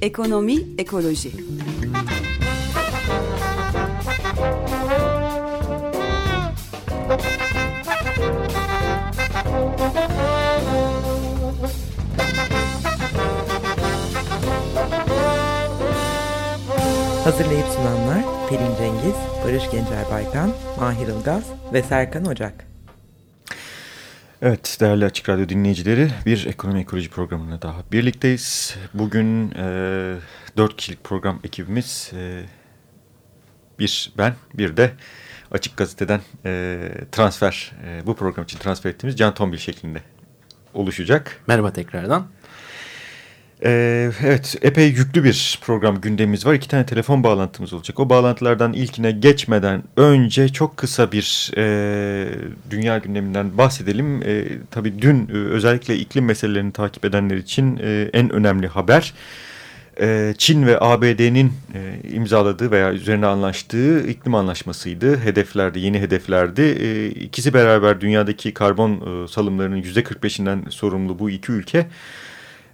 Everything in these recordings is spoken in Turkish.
Ekonomi, ekoloji. Hazırlayıp sunanlar Pelin Cengiz, Barış Gencer Baykan, Mahir Ilgaz ve Serkan Ocak. Evet değerli Açık Radyo dinleyicileri bir ekonomi ekoloji programına daha birlikteyiz. Bugün e, 4 kişilik program ekibimiz e, bir ben bir de Açık Gazete'den e, transfer e, bu program için transfer ettiğimiz Can Tombil şeklinde oluşacak. Merhaba tekrardan. Ee, evet epey yüklü bir program gündemimiz var. İki tane telefon bağlantımız olacak. O bağlantılardan ilkine geçmeden önce çok kısa bir e, dünya gündeminden bahsedelim. E, tabii dün e, özellikle iklim meselelerini takip edenler için e, en önemli haber... E, Çin ve ABD'nin e, imzaladığı veya üzerine anlaştığı iklim anlaşmasıydı. Hedeflerdi, yeni hedeflerdi. İkisi beraber dünyadaki karbon salımlarının %45'inden sorumlu bu iki ülke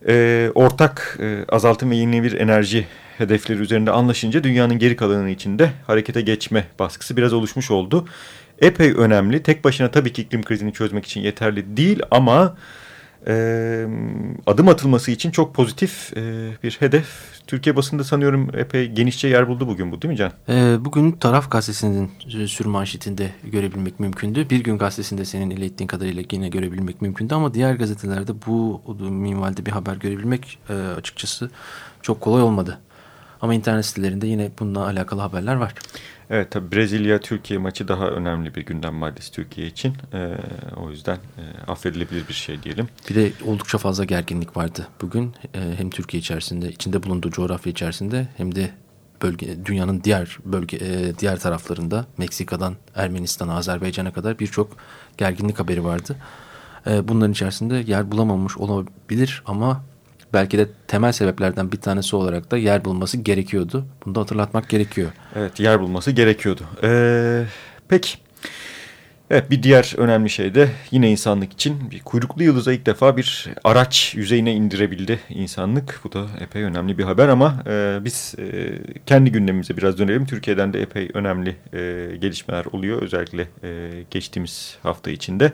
e, ortak e, azaltım ve yenilenebilir enerji hedefleri üzerinde anlaşınca dünyanın geri kalanının içinde harekete geçme baskısı biraz oluşmuş oldu. Epey önemli. Tek başına tabii ki iklim krizini çözmek için yeterli değil ama e, adım atılması için çok pozitif e, bir hedef. Türkiye basında sanıyorum epey genişçe yer buldu bugün bu değil mi Can? E, bugün Taraf Gazetesi'nin sürmanşetinde görebilmek mümkündü. Bir gün gazetesinde senin ilettiğin kadarıyla yine görebilmek mümkündü ama diğer gazetelerde bu minvalde bir haber görebilmek e, açıkçası çok kolay olmadı. Ama internet sitelerinde yine bununla alakalı haberler var. Evet tabi Brezilya-Türkiye maçı daha önemli bir gündem maddesi Türkiye için. Ee, o yüzden e, affedilebilir bir şey diyelim. Bir de oldukça fazla gerginlik vardı bugün. E, hem Türkiye içerisinde, içinde bulunduğu coğrafya içerisinde hem de bölge dünyanın diğer bölge e, diğer taraflarında Meksika'dan Ermenistan'a, Azerbaycan'a kadar birçok gerginlik haberi vardı. E, bunların içerisinde yer bulamamış olabilir ama belki de temel sebeplerden bir tanesi olarak da yer bulması gerekiyordu. Bunu da hatırlatmak gerekiyor. Evet yer bulması gerekiyordu. Ee, peki. Evet bir diğer önemli şey de yine insanlık için bir kuyruklu yıldıza ilk defa bir araç yüzeyine indirebildi insanlık. Bu da epey önemli bir haber ama e, biz e, kendi gündemimize biraz dönelim. Türkiye'den de epey önemli e, gelişmeler oluyor özellikle e, geçtiğimiz hafta içinde.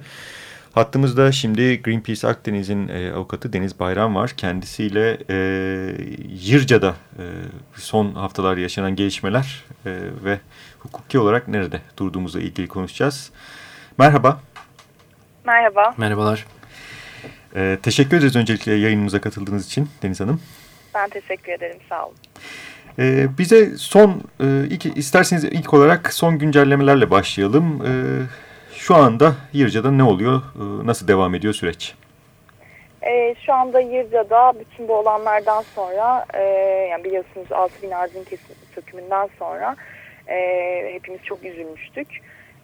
Hattımızda şimdi Greenpeace Akdeniz'in e, avukatı Deniz Bayram var. Kendisiyle e, Yırca'da e, son haftalar yaşanan gelişmeler e, ve hukuki olarak nerede durduğumuzla ilgili konuşacağız. Merhaba. Merhaba. Merhabalar. E, teşekkür ederiz öncelikle yayınımıza katıldığınız için Deniz Hanım. Ben teşekkür ederim. Sağ olun. E, bize son, e, ilk, isterseniz ilk olarak son güncellemelerle başlayalım. E, şu anda Yırca'da ne oluyor? Ee, nasıl devam ediyor süreç? E, şu anda Yırca'da bütün bu olanlardan sonra e, yani biliyorsunuz 6000 ağacın kesim sökümünden sonra e, hepimiz çok üzülmüştük.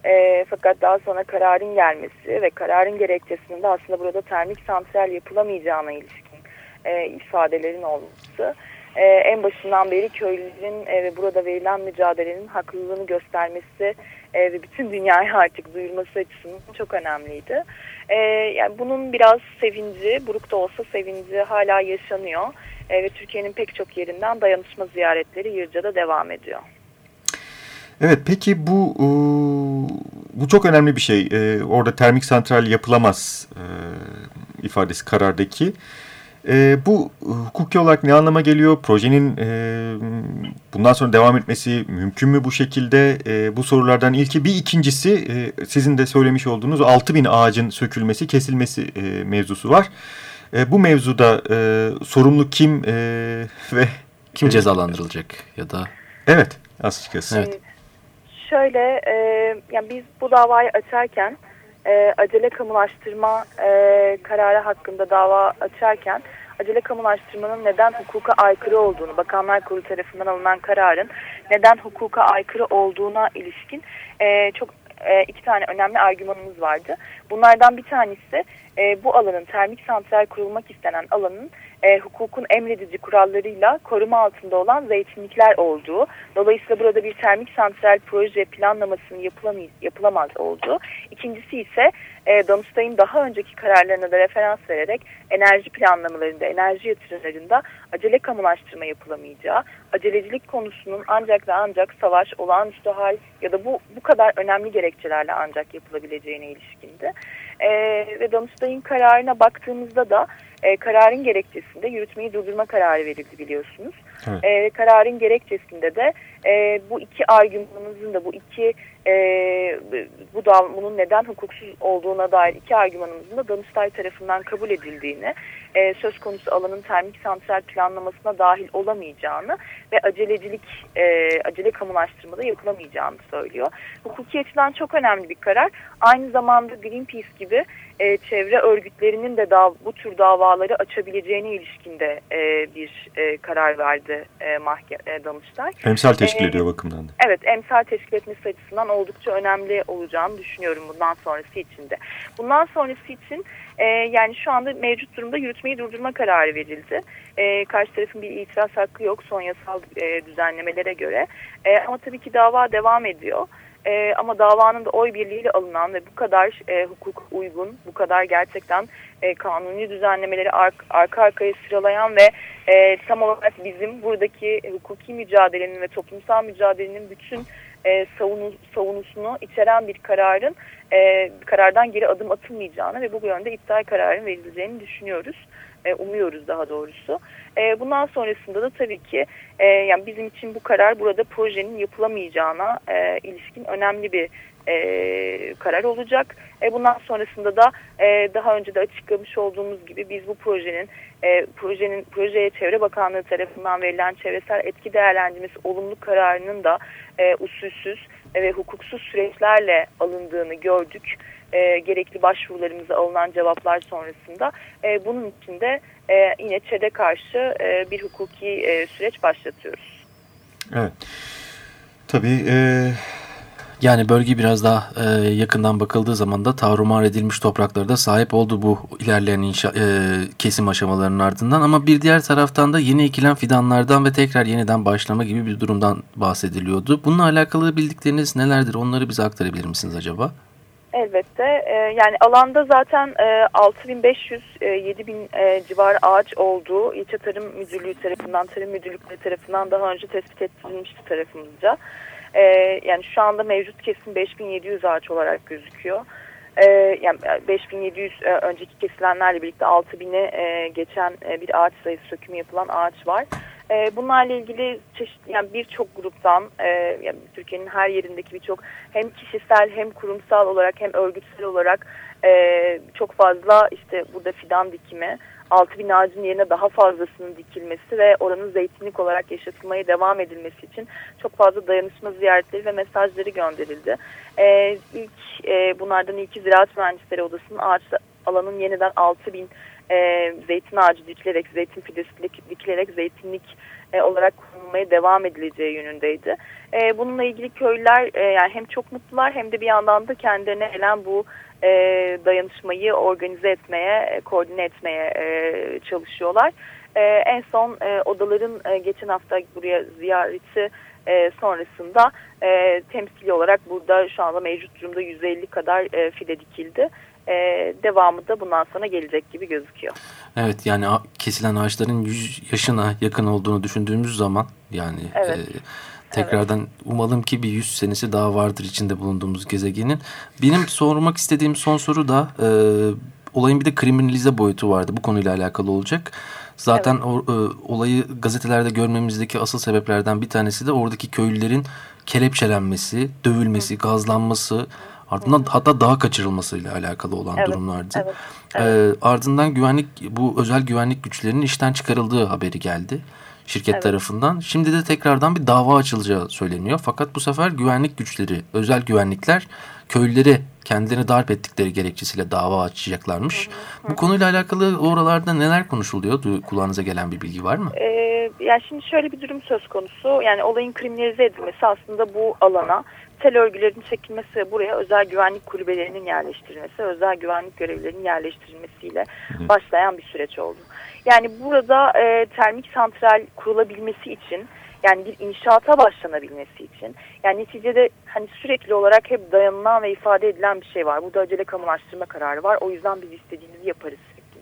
E, fakat daha sonra kararın gelmesi ve kararın gerekçesinin aslında burada termik santral yapılamayacağına ilişkin e, ifadelerin olması e, en başından beri köylülerin e, ve burada verilen mücadelenin haklılığını göstermesi e, ve bütün dünyaya artık duyurması açısından çok önemliydi. E, yani bunun biraz sevinci, buruk da olsa sevinci hala yaşanıyor e, ve Türkiye'nin pek çok yerinden dayanışma ziyaretleri Yırca'da devam ediyor. Evet peki bu bu çok önemli bir şey. Ee, orada termik santral yapılamaz e, ifadesi karardaki. E, bu hukuki olarak ne anlama geliyor? Projenin e, bundan sonra devam etmesi mümkün mü bu şekilde? E, bu sorulardan ilki. Bir ikincisi e, sizin de söylemiş olduğunuz 6000 ağacın sökülmesi, kesilmesi e, mevzusu var. E, bu mevzuda e, sorumlu kim e, ve... Kim cezalandırılacak ya da... Evet açıkçası. Evet. Şöyle e, yani biz bu davayı açarken e, acele kamulaştırma e, kararı hakkında dava açarken acele kamulaştırmanın neden hukuka aykırı olduğunu, Bakanlar Kurulu tarafından alınan kararın neden hukuka aykırı olduğuna ilişkin e, çok e, iki tane önemli argümanımız vardı. Bunlardan bir tanesi e, bu alanın termik santral kurulmak istenen alanın e, hukukun emredici kurallarıyla koruma altında olan zeytinlikler olduğu, dolayısıyla burada bir termik santral proje planlamasının yapılamaz olduğu. İkincisi ise e, Danıştay'ın daha önceki kararlarına da referans vererek enerji planlamalarında, enerji yatırımlarında acele kamulaştırma yapılamayacağı, acelecilik konusunun ancak ve ancak savaş, olağanüstü hal ya da bu bu kadar önemli gerekçelerle ancak yapılabileceğine ilişkindi. E, ve Danıştay'ın kararına baktığımızda da e, kararın gerekçesinde yürütmeyi durdurma kararı verildi biliyorsunuz. E, kararın gerekçesinde de e, bu iki argümanımızın da bu iki e, bu da bunun neden hukuksuz olduğuna dair iki argümanımızın da Danıştay tarafından kabul edildiğini, e, söz konusu alanın termik santral planlamasına dahil olamayacağını ve acelecilik, e, acele kamulaştırmada yapılamayacağını söylüyor. Hukuki açıdan çok önemli bir karar. Aynı zamanda Greenpeace gibi e, çevre örgütlerinin de dav bu tür davaları açabileceğine ilişkinde e, bir e, karar verdi e, mahkeme e, Danıştay. Emsal teşkil e, ediyor bakımdan da. Evet, emsal teşkil etmesi açısından oldukça önemli olacağını düşünüyorum bundan sonrası için de. Bundan sonrası için e, yani şu anda mevcut durumda yürütmeyi durdurma kararı verildi. E, karşı tarafın bir itiraz hakkı yok son yasal e, düzenlemelere göre. E, ama tabii ki dava devam ediyor. E, ama davanın da oy birliğiyle alınan ve bu kadar e, hukuk uygun, bu kadar gerçekten e, kanuni düzenlemeleri ar arka arkaya sıralayan ve e, tam olarak bizim buradaki hukuki mücadelenin ve toplumsal mücadelenin bütün e, savunu, savunusunu içeren bir kararın e, karardan geri adım atılmayacağını ve bu yönde iptal kararın verileceğini düşünüyoruz. E, umuyoruz daha doğrusu. E, bundan sonrasında da tabii ki e, yani bizim için bu karar burada projenin yapılamayacağına e, ilişkin önemli bir e, karar olacak. E, bundan sonrasında da e, daha önce de açıklamış olduğumuz gibi biz bu projenin e, projenin projeye Çevre Bakanlığı tarafından verilen çevresel etki değerlendirmesi olumlu kararının da e, usulsüz ve hukuksuz süreçlerle alındığını gördük. E, gerekli başvurularımıza alınan cevaplar sonrasında e, bunun için de e, yine ÇED'e karşı e, bir hukuki e, süreç başlatıyoruz. Evet. Tabii e, yani bölge biraz daha e, yakından bakıldığı zaman da tahrumar edilmiş topraklarda sahip oldu bu ilerleyen inşa, e, kesim aşamalarının ardından. Ama bir diğer taraftan da yeni ekilen fidanlardan ve tekrar yeniden başlama gibi bir durumdan bahsediliyordu. Bununla alakalı bildikleriniz nelerdir? Onları bize aktarabilir misiniz acaba? Elbette. E, yani alanda zaten e, 6500-7000 e, e, ağaç olduğu İlçe Tarım Müdürlüğü tarafından, Tarım Müdürlükleri tarafından daha önce tespit ettirilmişti tarafımızca. E, yani şu anda mevcut kesim 5700 ağaç olarak gözüküyor. E, yani 5700 e, önceki kesilenlerle birlikte 6000'e e, geçen e, bir ağaç sayısı sökümü yapılan ağaç var. E, bunlarla ilgili çeşitli yani birçok gruptan e, yani Türkiye'nin her yerindeki birçok hem kişisel hem kurumsal olarak hem örgütsel olarak e, çok fazla işte burada fidan dikimi 6000 ağacın yerine daha fazlasının dikilmesi ve oranın zeytinlik olarak yaşatılmaya devam edilmesi için çok fazla dayanışma ziyaretleri ve mesajları gönderildi. Ee, ilk e, bunlardan ilki Ziraat Mühendisleri Odası'nın ağaç alanın yeniden 6000 e, zeytin ağacı dikilerek, zeytin fidesi dikilerek zeytinlik e, olarak kullanılmaya devam edileceği yönündeydi. E, bununla ilgili köylüler e, yani hem çok mutlular hem de bir yandan da kendilerine gelen bu e, dayanışmayı organize etmeye, e, koordine etmeye e, çalışıyorlar. E, en son e, odaların e, geçen hafta buraya ziyareti e, sonrasında e, temsili olarak burada şu anda mevcut durumda 150 kadar e, fide dikildi. E, devamı da bundan sonra gelecek gibi gözüküyor. Evet yani kesilen ağaçların 100 yaşına yakın olduğunu düşündüğümüz zaman yani evet. e, Tekrardan evet. umalım ki bir yüz senesi daha vardır içinde bulunduğumuz gezegenin. Benim sormak istediğim son soru da e, olayın bir de kriminalize boyutu vardı. Bu konuyla alakalı olacak. Zaten evet. o, e, olayı gazetelerde görmemizdeki asıl sebeplerden bir tanesi de oradaki köylülerin kelepçelenmesi, dövülmesi, Hı. gazlanması, ardından Hı. hatta daha kaçırılmasıyla alakalı olan evet. durumlardı. Evet. Evet. E, ardından güvenlik bu özel güvenlik güçlerinin işten çıkarıldığı haberi geldi şirket evet. tarafından. Şimdi de tekrardan bir dava açılacağı söyleniyor. Fakat bu sefer güvenlik güçleri, özel güvenlikler köylüleri kendilerini darp ettikleri gerekçesiyle dava açacaklarmış. Hı hı. Bu konuyla alakalı oralarda neler konuşuluyor? Kulağınıza gelen bir bilgi var mı? Ee, yani şimdi şöyle bir durum söz konusu. Yani olayın kriminalize edilmesi aslında bu alana tel örgülerin çekilmesi ve buraya özel güvenlik kulübelerinin yerleştirilmesi, özel güvenlik görevlilerinin yerleştirilmesiyle başlayan bir süreç oldu. Yani burada e, termik santral kurulabilmesi için yani bir inşaata başlanabilmesi için yani neticede hani sürekli olarak hep dayanılan ve ifade edilen bir şey var. Burada acele kamulaştırma kararı var. O yüzden biz istediğimizi yaparız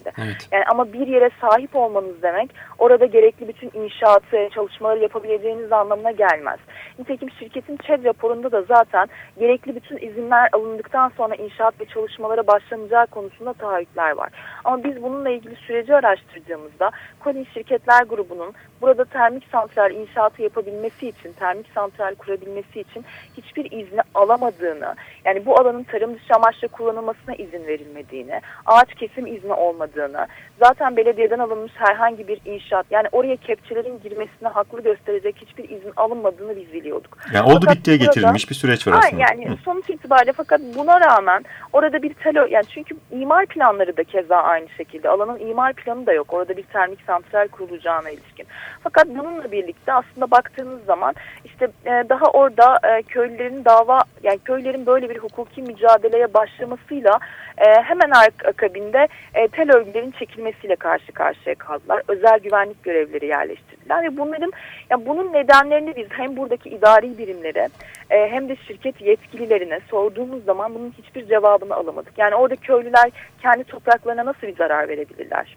şekilde. Evet. Yani ama bir yere sahip olmanız demek orada gerekli bütün inşaatı, çalışmaları yapabileceğiniz anlamına gelmez. Nitekim şirketin ÇED raporunda da zaten gerekli bütün izinler alındıktan sonra inşaat ve çalışmalara başlanacağı konusunda taahhütler var. Ama biz bununla ilgili süreci araştırdığımızda Colin Şirketler Grubu'nun burada termik santral inşaatı yapabilmesi için, termik santral kurabilmesi için hiçbir izni alamadığını, yani bu alanın tarım dışı amaçla kullanılmasına izin verilmediğini, ağaç kesim izni olmadığını, zaten belediyeden alınmış herhangi bir inşaat, yani oraya kepçelerin girmesine haklı gösterecek hiçbir izin alınmadığını biz biliyorduk. Yani oldu fakat bittiye burada, getirilmiş bir süreç var aslında. Yani Hı. sonuç itibariyle fakat buna rağmen orada bir telo, yani çünkü imar planları da keza aynı şekilde. Alanın imar planı da yok. Orada bir termik santral kurulacağına ilişkin. Fakat bununla birlikte aslında baktığınız zaman işte e, daha orada e, köylülerin dava yani köylerin böyle bir hukuki mücadeleye başlamasıyla e, hemen akabinde tel örgülerin çekilmesiyle karşı karşıya kaldılar. Özel güvenlik görevleri yerleştirdiler ve bunların yani bunun nedenlerini biz hem buradaki idari birimlere e, hem de şirket yetkililerine sorduğumuz zaman bunun hiçbir cevabını alamadık. Yani orada köylüler kendi topraklarına nasıl bir zarar verebilirler?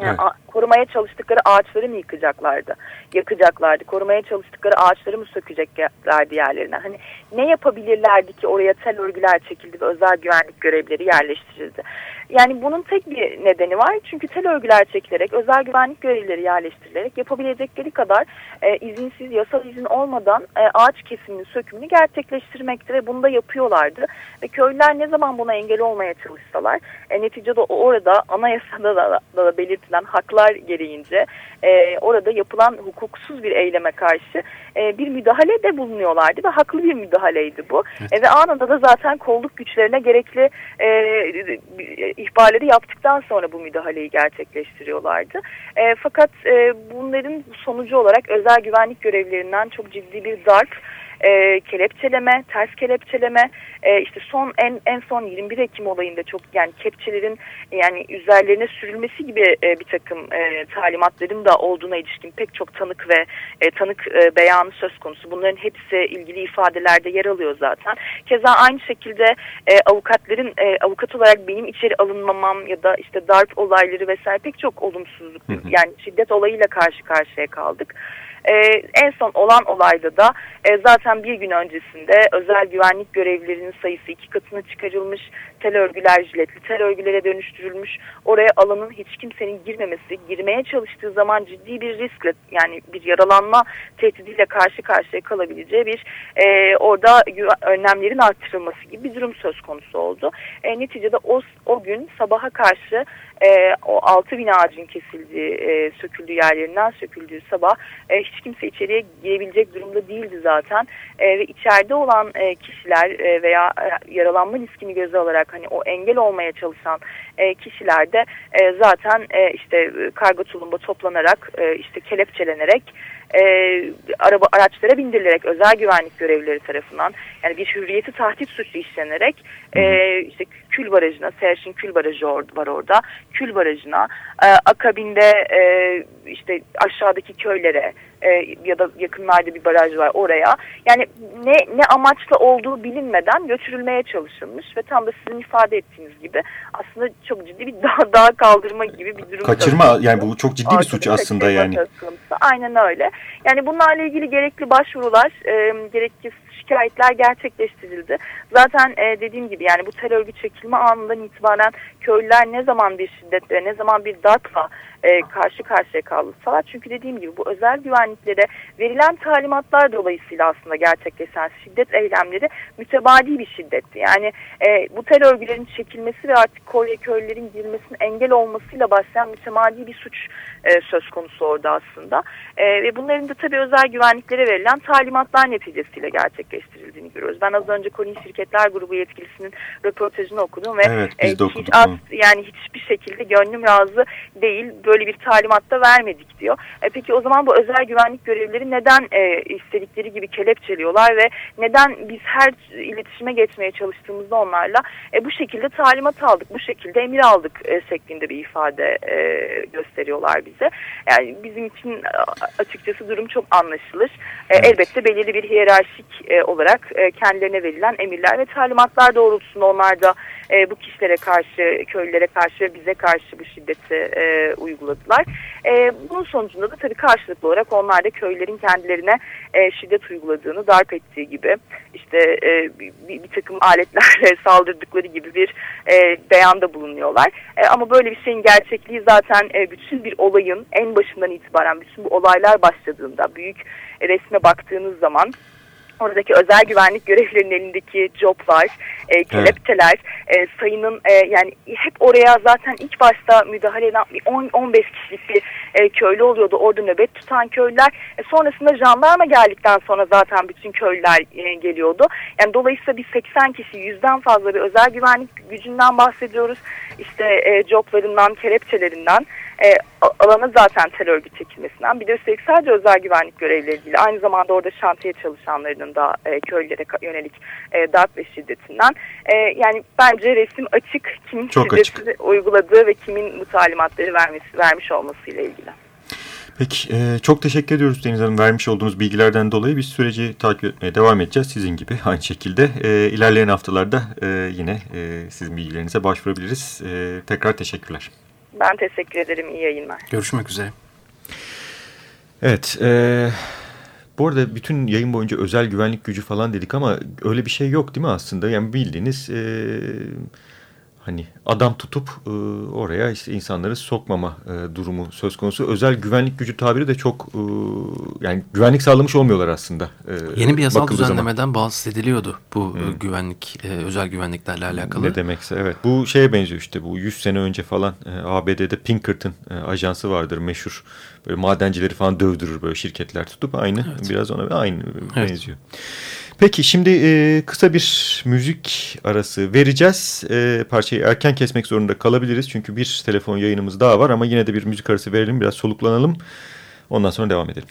Yani evet. korumaya çalıştıkları ağaçları mı yıkacaklardı? Yakacaklardı. Korumaya çalıştıkları ağaçları mı sökeceklerdi yerlerine? Hani ne yapabilirlerdi ki oraya tel örgüler çekildi ve özel güvenlik görevleri yerleştirildi? Yani bunun tek bir nedeni var. Çünkü tel örgüler çekilerek, özel güvenlik görevlileri yerleştirilerek yapabilecekleri kadar e, izinsiz, yasal izin olmadan e, ağaç kesiminin sökümünü gerçekleştirmektir ve bunu da yapıyorlardı. Ve köylüler ne zaman buna engel olmaya çalışsalar, e, neticede orada anayasada da, da belirtilen haklar gereğince e, orada yapılan hukuksuz bir eyleme karşı e, bir müdahale de bulunuyorlardı ve haklı bir müdahaleydi bu. Evet. E, ve anında da zaten kolluk güçlerine gerekli e, ihbarları yaptıktan sonra bu müdahaleyi gerçekleştiriyorlardı. E, fakat e, bunların sonucu olarak özel güvenlik görevlerinden çok ciddi bir darp e, kelepçeleme, ters kelepçeleme, e, işte son en en son 21 Ekim olayında çok yani kepçelerin yani üzerlerine sürülmesi gibi e, bir takım e, talimatların da olduğuna ilişkin pek çok tanık ve e, tanık e, beyanı söz konusu. Bunların hepsi ilgili ifadelerde yer alıyor zaten. Keza aynı şekilde e, avukatların e, avukat olarak benim içeri alınmamam ya da işte darp olayları vesaire pek çok olumsuzluk yani şiddet olayıyla karşı karşıya kaldık. E, en son olan olayda da e, zaten bir gün öncesinde özel güvenlik görevlilerinin sayısı iki katına çıkarılmış, tel örgüler jiletli tel örgülere dönüştürülmüş. Oraya alanın hiç kimsenin girmemesi, girmeye çalıştığı zaman ciddi bir riskle yani bir yaralanma tehdidiyle karşı karşıya kalabileceği bir e, orada önlemlerin arttırılması gibi bir durum söz konusu oldu. E, neticede o, o gün sabaha karşı e, o altı bin ağacın kesildiği, e, söküldüğü yerlerinden söküldüğü sabah e, hiç kimse içeriye girebilecek durumda değildi zaten. E, ve içeride olan e, kişiler e, veya yaralanma riskini göze alarak hani o engel olmaya çalışan e, zaten işte kargo tulumba toplanarak işte kelepçelenerek e, araba araçlara bindirilerek özel güvenlik görevlileri tarafından yani bir hürriyeti tahdit suçu işlenerek e, işte Kül Barajı'na, Serşin Kül Barajı or var orada, Kül Barajı'na, e, akabinde e, işte aşağıdaki köylere e, ya da yakınlarda bir baraj var oraya. Yani ne ne amaçla olduğu bilinmeden götürülmeye çalışılmış ve tam da sizin ifade ettiğiniz gibi aslında çok ciddi bir dağ, dağ kaldırma gibi bir durum. Kaçırma yani bu çok ciddi bir suç aslında yani. Aynen öyle. Yani bunlarla ilgili gerekli başvurular, e, gerekli şikayetler gerçekleştirildi. Zaten e, dediğim gibi yani bu terör örgü çekilme anından itibaren köylüler ne zaman bir şiddetle, ne zaman bir darpla e, karşı karşıya kaldılar. Çünkü dediğim gibi bu özel güvenlik güvenliklere verilen talimatlar dolayısıyla aslında gerçekleşen şiddet eylemleri mütebadi bir şiddetti. Yani e, bu terör örgülerin çekilmesi ve artık Kore köylülerin girmesinin engel olmasıyla başlayan mütemadi bir suç e, söz konusu orada aslında. E, ve bunların da tabii özel güvenliklere verilen talimatlar neticesiyle gerçekleştirildiğini görüyoruz. Ben az önce Kore'nin Şirketler Grubu yetkilisinin röportajını okudum ve evet, e, hiç az, yani hiçbir şekilde gönlüm razı değil böyle bir talimatta vermedik diyor. E, peki o zaman bu özel güvenlik görevlileri neden e, istedikleri gibi kelepçeliyorlar ve neden biz her iletişime geçmeye çalıştığımızda onlarla e, bu şekilde talimat aldık, bu şekilde emir aldık e, şeklinde bir ifade e, gösteriyorlar bize. Yani bizim için açıkçası durum çok anlaşılır. E, elbette belirli bir hiyerarşik e, olarak e, kendilerine verilen emirler ve talimatlar doğrultusunda onlar da e, bu kişilere karşı, köylülere karşı bize karşı bu şiddeti e, uyguladılar. E, bunun sonucunda da tabii karşılıklı olarak onlar da köylülerin kendilerine e, şiddet uyguladığını, darp ettiği gibi işte e, bir, bir takım aletlerle saldırdıkları gibi bir e, beyanda bulunuyorlar. E, ama böyle bir şeyin gerçekliği zaten e, bütün bir olayın en başından itibaren bütün bu olaylar başladığında büyük resme baktığınız zaman oradaki özel güvenlik görevlilerinin elindeki joblar, e, kelepçeler, e, sayının e, yani hep oraya zaten ilk başta müdahale eden 10-15 kişilik bir e, köylü oluyordu. Orada nöbet tutan köylüler. E, sonrasında jandarma geldikten sonra zaten bütün köylüler e, geliyordu. Yani dolayısıyla bir 80 kişi yüzden fazla bir özel güvenlik gücünden bahsediyoruz. İşte e, joblarından, kelepçelerinden e, alana zaten terör örgütü çekilmesinden bir de üstelik sadece özel güvenlik görevlileri değil aynı zamanda orada şantiye çalışanlarının da e, köylere yönelik e, darp ve şiddetinden e, yani bence resim açık kimin Çok şiddeti açık. uyguladığı ve kimin bu talimatları vermesi, vermiş olmasıyla ilgili. Peki e, çok teşekkür ediyoruz Deniz Hanım vermiş olduğunuz bilgilerden dolayı biz süreci takip etmeye devam edeceğiz sizin gibi aynı şekilde. E, ilerleyen haftalarda e, yine e, sizin bilgilerinize başvurabiliriz. E, tekrar teşekkürler. Ben teşekkür ederim. İyi yayınlar. Görüşmek üzere. Evet. E, bu arada bütün yayın boyunca özel güvenlik gücü falan dedik ama öyle bir şey yok değil mi aslında? Yani bildiğiniz... E, hani adam tutup e, oraya işte insanları sokmama e, durumu söz konusu. Özel güvenlik gücü tabiri de çok e, yani güvenlik sağlamış olmuyorlar aslında. E, Yeni bir yasal düzenlemeden zaman. bahsediliyordu ediliyordu bu hmm. güvenlik e, özel güvenliklerle alakalı. Ne demekse evet. Bu şeye benziyor işte bu 100 sene önce falan e, ABD'de Pinkerton e, ajansı vardır meşhur. Böyle madencileri falan dövdürür böyle şirketler tutup aynı evet. biraz ona aynı evet. benziyor. Peki şimdi e, kısa bir müzik arası vereceğiz. E, parçayı erken kesmek zorunda kalabiliriz. Çünkü bir telefon yayınımız daha var ama yine de bir müzik arası verelim. Biraz soluklanalım. Ondan sonra devam edelim.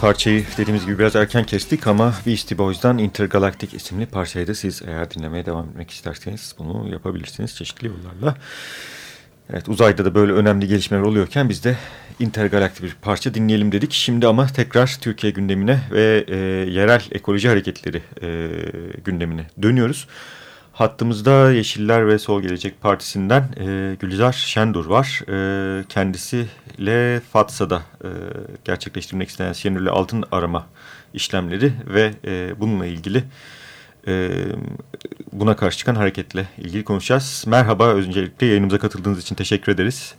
Parçayı dediğimiz gibi biraz erken kestik ama Beastie Boys'dan Intergalactic isimli parçaydı. Siz eğer dinlemeye devam etmek isterseniz bunu yapabilirsiniz çeşitli yollarla. Evet uzayda da böyle önemli gelişmeler oluyorken biz de intergalaktik bir parça dinleyelim dedik. Şimdi ama tekrar Türkiye gündemine ve e, yerel ekoloji hareketleri e, gündemine dönüyoruz. Hattımızda Yeşiller ve Sol Gelecek Partisi'nden e, Gülizar Şendur var. E, kendisiyle FATSA'da e, gerçekleştirmek istenen siyanürle altın arama işlemleri ve e, bununla ilgili e, buna karşı çıkan hareketle ilgili konuşacağız. Merhaba, öncelikle yayınımıza katıldığınız için teşekkür ederiz.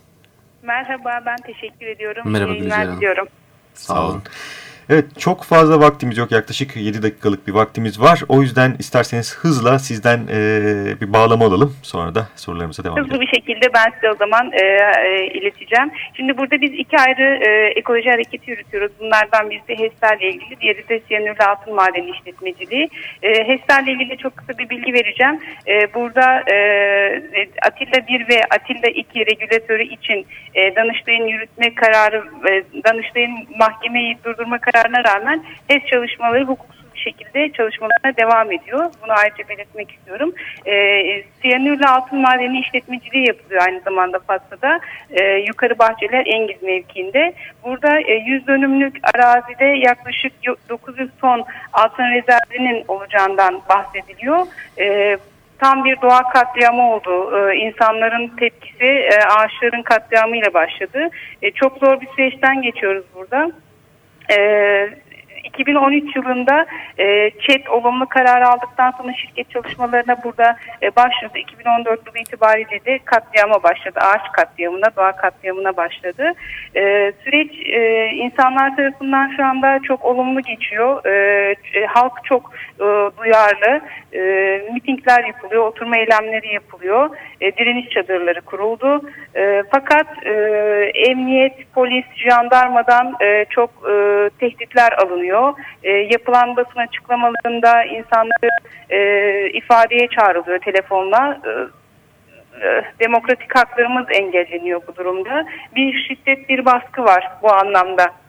Merhaba, ben teşekkür ediyorum. Merhaba Gülizar Hanım. Sağ olun. Evet çok fazla vaktimiz yok yaklaşık 7 dakikalık bir vaktimiz var. O yüzden isterseniz hızla sizden e, bir bağlama alalım sonra da sorularımıza devam edelim. Hızlı bir şekilde ben size o zaman e, e, ileteceğim. Şimdi burada biz iki ayrı e, ekoloji hareketi yürütüyoruz. Bunlardan birisi HES'lerle ilgili diğeri de siyanürlü altın madeni işletmeciliği. E, HES'lerle ilgili çok kısa bir bilgi vereceğim. E, burada e, Atilla 1 ve Atilla 2 regülatörü için e, Danıştay'ın yürütme kararı, e, Danıştay'ın mahkemeyi durdurma kararı kararına rağmen HES çalışmaları hukuksuz bir şekilde çalışmalarına devam ediyor. Bunu ayrıca belirtmek istiyorum. E, siyanürle altın madeni işletmeciliği yapılıyor aynı zamanda Fatsa'da. E, Yukarı Bahçeler Engiz mevkiinde. Burada e, 100 dönümlük arazide yaklaşık 900 ton altın rezervinin olacağından bahsediliyor. E, tam bir doğa katliamı oldu. Ee, insanların tepkisi e, ağaçların katliamıyla başladı. E, çok zor bir süreçten geçiyoruz burada. Ee, 2013 yılında e, ÇED olumlu karar aldıktan sonra şirket çalışmalarına burada e, başladı. 2014 yılı itibariyle de katliama başladı. Ağaç katliamına, doğa katliamına başladı. E, süreç e, insanlar tarafından şu anda çok olumlu geçiyor. E, e, halk çok e, duyarlı. E, mitingler yapılıyor, oturma eylemleri yapılıyor. E, direniş çadırları kuruldu. E, fakat e, emniyet, polis, jandarmadan e, çok e, tehditler alınıyor. E, yapılan basın açıklamalarında insanları e, ifadeye çağrılıyor telefonla. E, e demokratik haklarımız engelleniyor bu durumda. Bir şiddet, bir baskı var bu anlamda.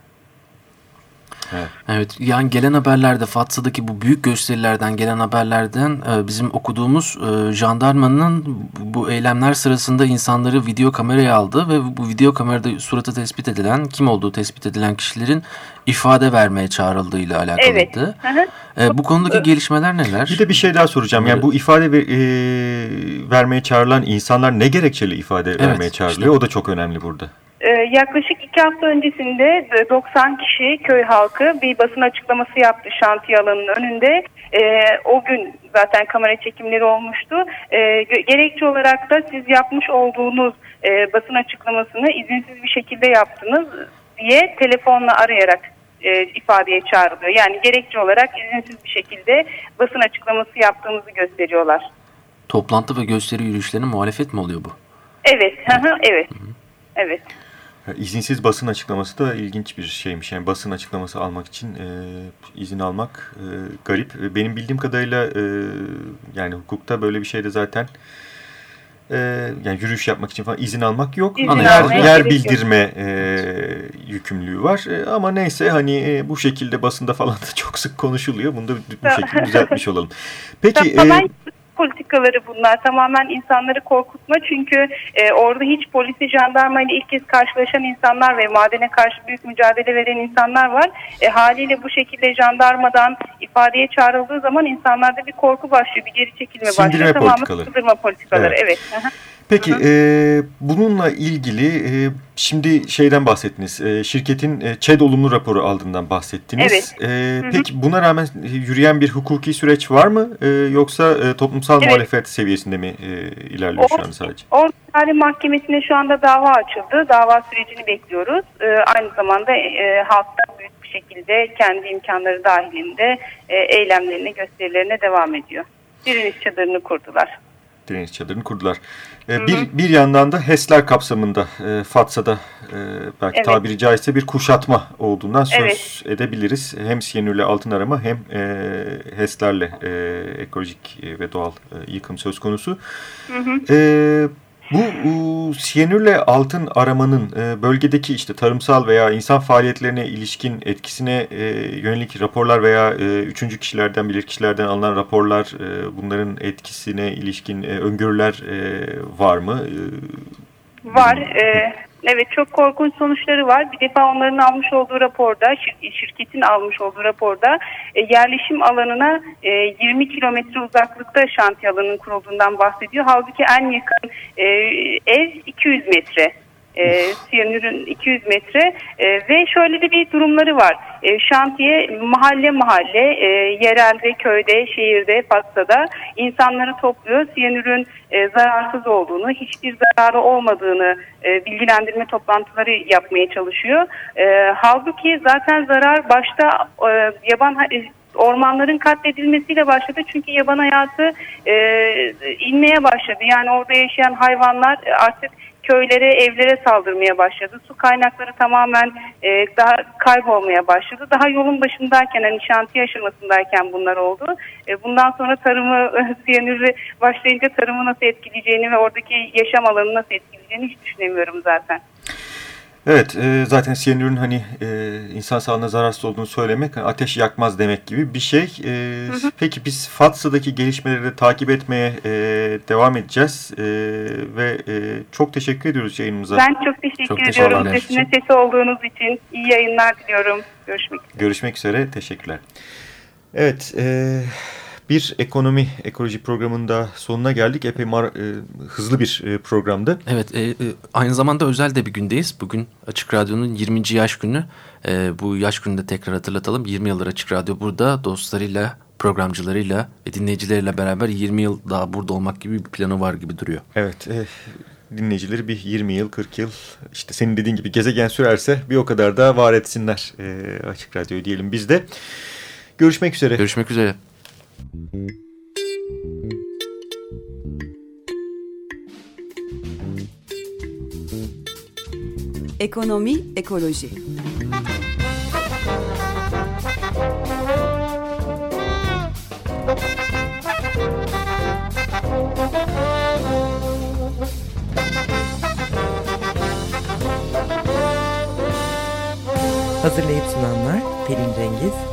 Evet. evet yani gelen haberlerde Fatsa'daki bu büyük gösterilerden gelen haberlerden e, bizim okuduğumuz e, jandarmanın bu eylemler sırasında insanları video kameraya aldı ve bu video kamerada suratı tespit edilen kim olduğu tespit edilen kişilerin ifade vermeye çağrıldığıyla alakalıydı. Evet. E, bu konudaki gelişmeler neler? Bir de bir şey daha soracağım. Yani bu ifade ver, e, vermeye çağrılan insanlar ne gerekçeli ifade evet, vermeye çağrılıyor? Işte. O da çok önemli burada. Ee, yaklaşık iki hafta öncesinde 90 kişi köy halkı bir basın açıklaması yaptı şantiye alanının önünde. Ee, o gün zaten kamera çekimleri olmuştu. Ee, gerekçe olarak da siz yapmış olduğunuz e, basın açıklamasını izinsiz bir şekilde yaptınız diye telefonla arayarak e, ifadeye çağrılıyor. Yani gerekçe olarak izinsiz bir şekilde basın açıklaması yaptığımızı gösteriyorlar. Toplantı ve gösteri yürüyüşlerine muhalefet mi oluyor bu? Evet, evet, evet. İzinsiz basın açıklaması da ilginç bir şeymiş. Yani basın açıklaması almak için e, izin almak e, garip. Benim bildiğim kadarıyla e, yani hukukta böyle bir şeyde zaten e, yani yürüyüş yapmak için falan izin almak yok. İzin yer, yer bildirme e, yükümlülüğü var. E, ama neyse hani e, bu şekilde basında falan da çok sık konuşuluyor. Bunu da bu şekilde düzeltmiş olalım. Peki... E, politikaları bunlar. Tamamen insanları korkutma çünkü e, orada hiç polisi jandarma ile ilk kez karşılaşan insanlar ve madene karşı büyük mücadele veren insanlar var. E, haliyle bu şekilde jandarmadan ifadeye çağrıldığı zaman insanlarda bir korku başlıyor, bir geri çekilme Sindirme başlıyor. Politikaları. Tamamen politikaları. Evet. evet. Peki e, bununla ilgili e, şimdi şeyden bahsettiniz. E, şirketin e, ÇED olumlu raporu aldığından bahsettiniz. Evet. E, Hı -hı. Peki buna rağmen yürüyen bir hukuki süreç var mı? E, yoksa e, toplumsal evet. muhalefet seviyesinde mi e, ilerliyor o, şu an sadece? Orta Mahkemesi'ne şu anda dava açıldı. Dava sürecini bekliyoruz. E, aynı zamanda e, halkta büyük bir şekilde kendi imkanları dahilinde e, eylemlerine, gösterilerine devam ediyor. Direniş çadırını kurdular direniş çadırını kurdular. E, hı. Bir, bir yandan da HES'ler kapsamında e, FATSA'da e, belki evet. tabiri caizse bir kuşatma olduğundan söz evet. edebiliriz. Hem siyanürle altın arama hem e, HES'lerle e, ekolojik ve doğal e, yıkım söz konusu. Hı hı. E, Bu siyanürle altın aramanın e, bölgedeki işte tarımsal veya insan faaliyetlerine ilişkin etkisine e, yönelik raporlar veya e, üçüncü kişilerden bilir kişilerden alınan raporlar bunların etkisine ilişkin öngörüler var mı? Var. E, Evet çok korkunç sonuçları var. Bir defa onların almış olduğu raporda, şirketin almış olduğu raporda e, yerleşim alanına e, 20 kilometre uzaklıkta şantiye alanının kurulduğundan bahsediyor. Halbuki en yakın e, ev 200 metre e, siyanürün 200 metre e, ve şöyle de bir durumları var. E, şantiye mahalle mahalle e, yerelde, köyde, şehirde, Fatsa'da insanları topluyor. Siyanürün e, zararsız olduğunu, hiçbir zararı olmadığını e, bilgilendirme toplantıları yapmaya çalışıyor. E, halbuki zaten zarar başta e, yaban e, ormanların katledilmesiyle başladı. Çünkü yaban hayatı e, inmeye başladı. Yani orada yaşayan hayvanlar artık köylere, evlere saldırmaya başladı. Su kaynakları tamamen e, daha kaybolmaya başladı. Daha yolun başındayken, hani şantiye aşamasındayken bunlar oldu. E, bundan sonra tarımı, siyanürü başlayınca tarımı nasıl etkileyeceğini ve oradaki yaşam alanını nasıl etkileyeceğini hiç düşünemiyorum zaten. Evet e, zaten siyanürün hani e, insan sağlığına zararsız olduğunu söylemek hani ateş yakmaz demek gibi bir şey. E, hı hı. Peki biz Fatsa'daki gelişmeleri de takip etmeye e, devam edeceğiz e, ve e, çok teşekkür ediyoruz yayınımıza. Ben çok teşekkür çok ediyorum. Sesine sesi olduğunuz için iyi yayınlar diliyorum. Görüşmek üzere. Görüşmek üzere. Teşekkürler. Evet. E, bir ekonomi ekoloji programında sonuna geldik. Epey mar, e, hızlı bir e, programdı. Evet, e, e, aynı zamanda özel de bir gündeyiz. Bugün Açık Radyo'nun 20. yaş günü. E, bu yaş gününde tekrar hatırlatalım. 20 yıldır Açık Radyo burada dostlarıyla, programcılarıyla ve dinleyicileriyle beraber 20 yıl daha burada olmak gibi bir planı var gibi duruyor. Evet, e, dinleyicileri bir 20 yıl, 40 yıl işte senin dediğin gibi gezegen sürerse bir o kadar da var etsinler e, Açık Radyo'yu diyelim biz de. Görüşmek üzere. Görüşmek üzere. Ekonomi, ekoloji. Hazırlayıp sunanlar Pelin Cengiz,